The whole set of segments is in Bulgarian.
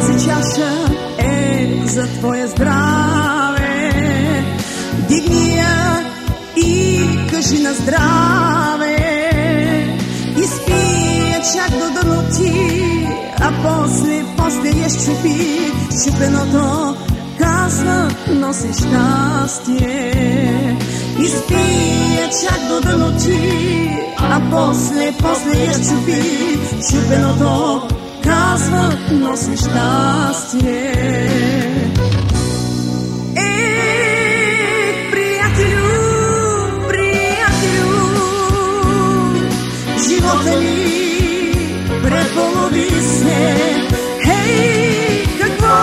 Тази чаша е за твое здраве. Дигни я и кажи на здраве. Изпи я чак до дъно ти, а после, после я щупи. Щупеното казва, носи щастие. Изпи я чак до дъно ти, а после, после я щупи. Щупеното казва, носи щастие. Ех, приятелю, приятелю, преполови се. Хей, какво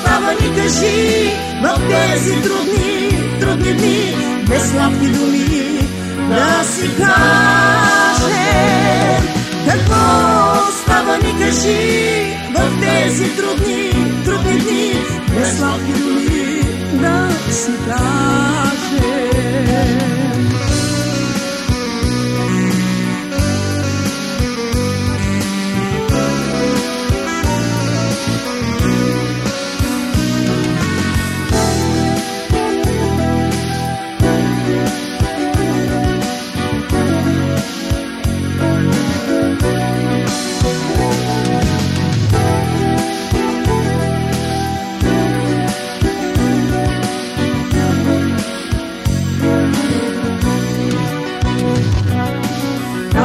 става ни кажи в тези трудни, трудни дни, без сладки думи да си кажем. Кажи в тези трудни, трудни дни, без сладки думи да си кажем.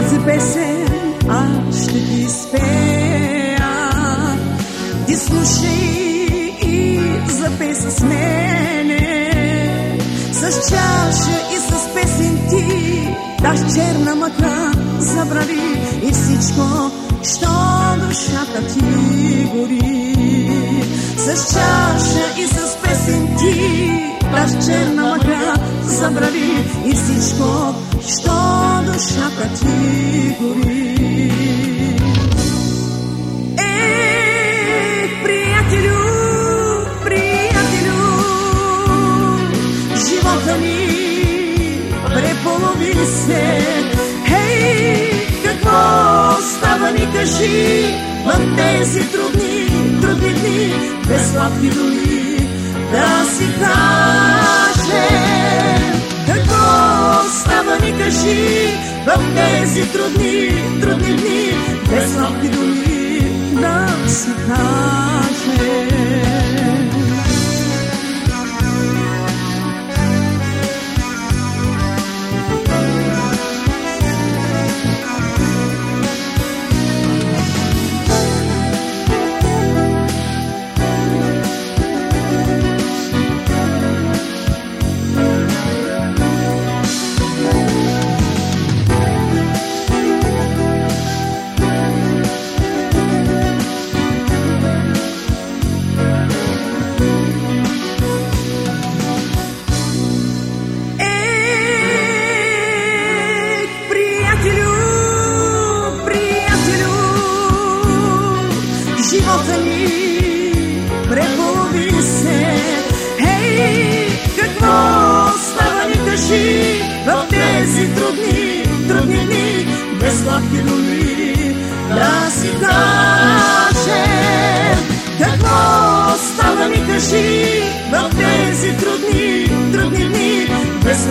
Тази песен аз ще ти спея. Ти слушай и запей с мене. С чаша и с песен ти даш черна мъка забрави и всичко, що душата ти гори. С чаша и с песен ти даш черна мъка забрави и всичко, що Ех, приятелю, приятелю, живота ми преполови какво става ни кажи в тези трудни, трудни дни, без сладки думи да си кажем. Какво става ни кажи в тези трудни, трудни дни, без сладки думи да си. Без сладки думи да си кажем. Какво става ни кажи в тези трудни, трудни дни, без